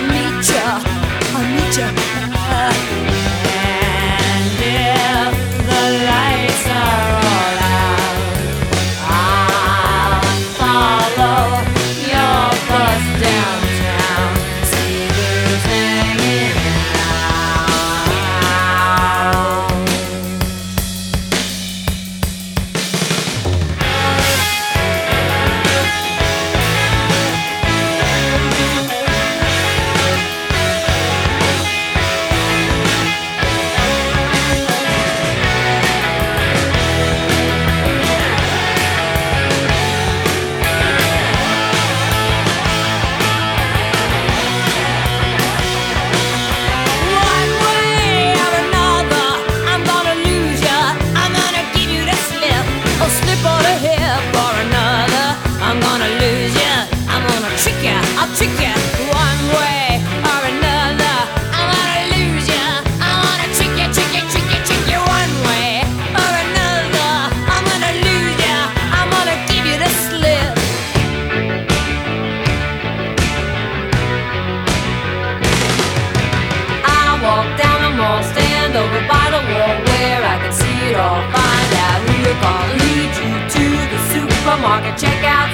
Gonna meet ya. I'll meet ya. I'll trick ya. One way or another, I'm gonna lose ya. I'm gonna trick ya, trick ya, trick ya, trick ya. One way or another, I'm gonna lose ya. I'm gonna give you the slip. I walk down the mall, stand over by the wall where I can see it all. Find out who you call, lead you to the supermarket, check out